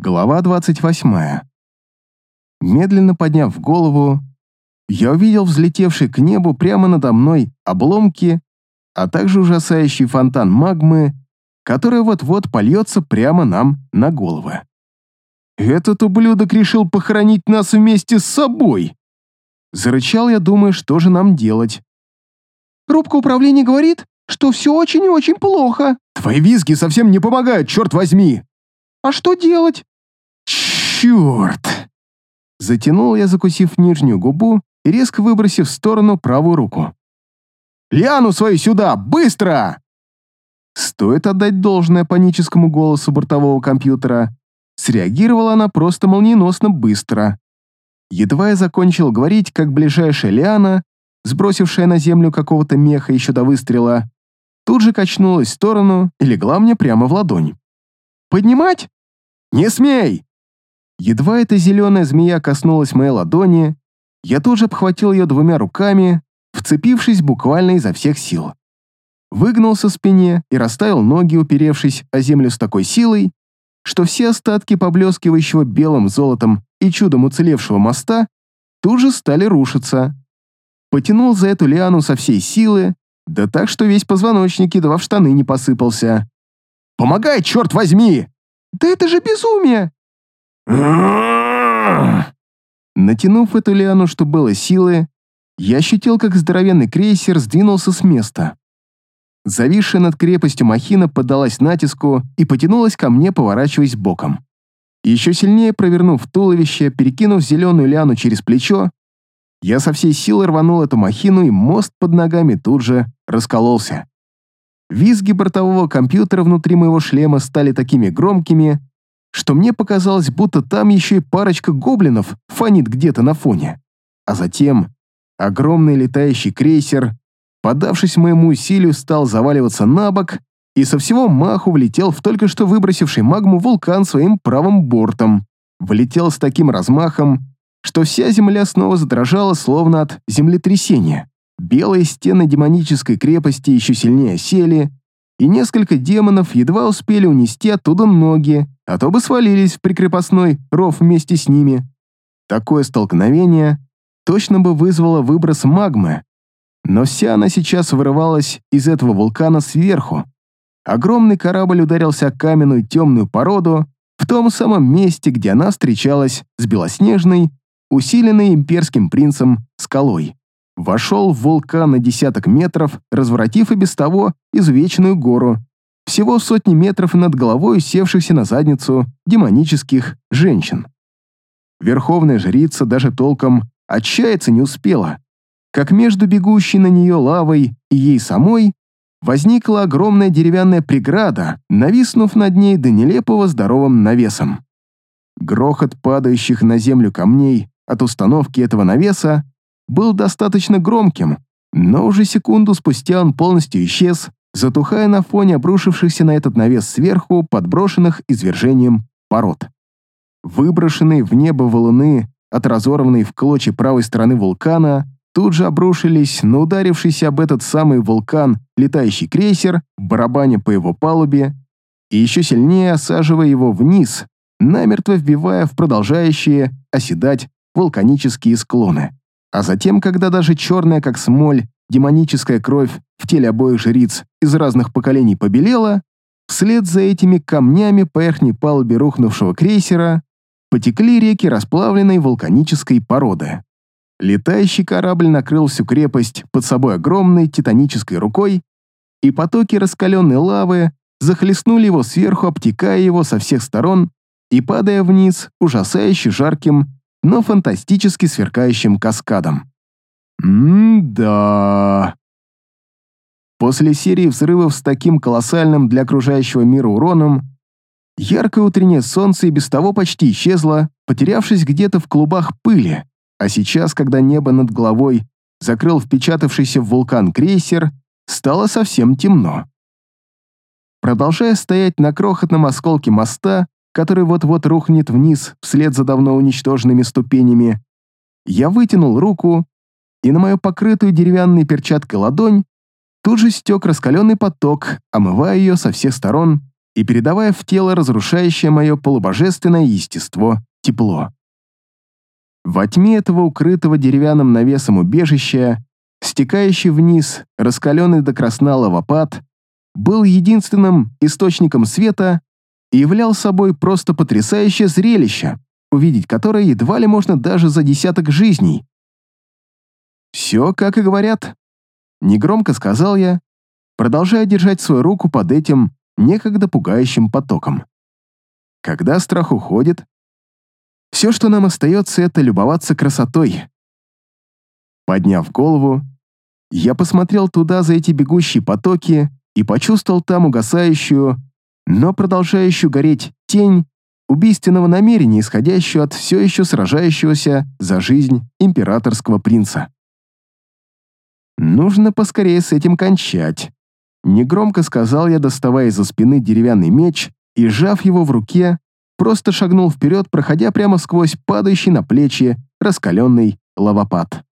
Глава 28. Медленно подняв голову, я увидел взлетевший к небу прямо надо мной обломки, а также ужасающий фонтан магмы, который вот-вот польется прямо нам на головы. «Этот ублюдок решил похоронить нас вместе с собой!» Зарычал я, думая, что же нам делать. «Рубка управления говорит, что все очень и очень плохо!» «Твои визги совсем не помогают, черт возьми!» «А что делать?» «Черт!» Затянул я, закусив нижнюю губу и резко выбросив в сторону правую руку. «Лиану свою сюда! Быстро!» Стоит отдать должное паническому голосу бортового компьютера. Среагировала она просто молниеносно быстро. Едва я закончил говорить, как ближайшая Лиана, сбросившая на землю какого-то меха еще до выстрела, тут же качнулась в сторону и легла мне прямо в ладонь. «Поднимать?» «Не смей!» Едва эта зеленая змея коснулась моей ладони, я тут же обхватил ее двумя руками, вцепившись буквально изо всех сил. Выгнулся в спине и расставил ноги, уперевшись о землю с такой силой, что все остатки поблескивающего белым золотом и чудом уцелевшего моста тут же стали рушиться. Потянул за эту лиану со всей силы, да так, что весь позвоночник едва в штаны не посыпался. «Помогай, черт возьми!» «Да это же безумие!» Натянув эту лиану, что было силы, я ощутил, как здоровенный крейсер сдвинулся с места. Зависшая над крепостью махина поддалась натиску и потянулась ко мне, поворачиваясь боком. Еще сильнее провернув туловище, перекинув зеленую лиану через плечо, я со всей силы рванул эту махину, и мост под ногами тут же раскололся. Визги бортового компьютера внутри моего шлема стали такими громкими, что мне показалось, будто там еще и парочка гоблинов фонит где-то на фоне. А затем огромный летающий крейсер, подавшись моему усилию, стал заваливаться на бок и со всего маху влетел в только что выбросивший магму вулкан своим правым бортом. Влетел с таким размахом, что вся земля снова задрожала, словно от землетрясения. Белые стены демонической крепости еще сильнее сели, и несколько демонов едва успели унести оттуда ноги, а то бы свалились в прикрепостной ров вместе с ними. Такое столкновение точно бы вызвало выброс магмы, но вся она сейчас вырывалась из этого вулкана сверху. Огромный корабль ударился о каменную темную породу в том самом месте, где она встречалась с белоснежной, усиленной имперским принцем скалой вошел в вулкан на десяток метров, разворотив и без того изувеченную гору, всего сотни метров над головой севшихся на задницу демонических женщин. Верховная жрица даже толком отчаяться не успела, как между бегущей на нее лавой и ей самой возникла огромная деревянная преграда, нависнув над ней до нелепого здоровым навесом. Грохот падающих на землю камней от установки этого навеса был достаточно громким, но уже секунду спустя он полностью исчез, затухая на фоне обрушившихся на этот навес сверху подброшенных извержением пород. Выброшенные в небо валуны от разорванной в клочья правой стороны вулкана тут же обрушились на ударившийся об этот самый вулкан летающий крейсер, барабаня по его палубе и еще сильнее осаживая его вниз, намертво вбивая в продолжающие оседать вулканические склоны. А затем, когда даже черная, как смоль, демоническая кровь в теле обоих жриц из разных поколений побелела, вслед за этими камнями по верхней палубе рухнувшего крейсера потекли реки расплавленной вулканической породы. Летающий корабль накрыл всю крепость под собой огромной титанической рукой, и потоки раскаленной лавы захлестнули его сверху, обтекая его со всех сторон и падая вниз ужасающе жарким но фантастически сверкающим каскадом. М-да. После серии взрывов с таким колоссальным для окружающего мира уроном, яркое утреннее солнце и без того почти исчезло, потерявшись где-то в клубах пыли, а сейчас, когда небо над головой закрыл впечатавшийся в вулкан крейсер, стало совсем темно. Продолжая стоять на крохотном осколке моста, который вот-вот рухнет вниз вслед за давно уничтоженными ступенями, я вытянул руку, и на мою покрытую деревянной перчаткой ладонь тут же стек раскаленный поток, омывая ее со всех сторон и передавая в тело разрушающее мое полубожественное естество тепло. Во тьме этого укрытого деревянным навесом убежища, стекающий вниз, раскаленный до красна лавопад, был единственным источником света и являл собой просто потрясающее зрелище, увидеть которое едва ли можно даже за десяток жизней. «Все, как и говорят», — негромко сказал я, продолжая держать свою руку под этим некогда пугающим потоком. Когда страх уходит, все, что нам остается, это любоваться красотой. Подняв голову, я посмотрел туда за эти бегущие потоки и почувствовал там угасающую, но продолжающую гореть тень убийственного намерения, исходящую от все еще сражающегося за жизнь императорского принца. Нужно поскорее с этим кончать. Негромко сказал я, доставая из-за спины деревянный меч и, сжав его в руке, просто шагнул вперед, проходя прямо сквозь падающий на плечи раскаленный лавопад.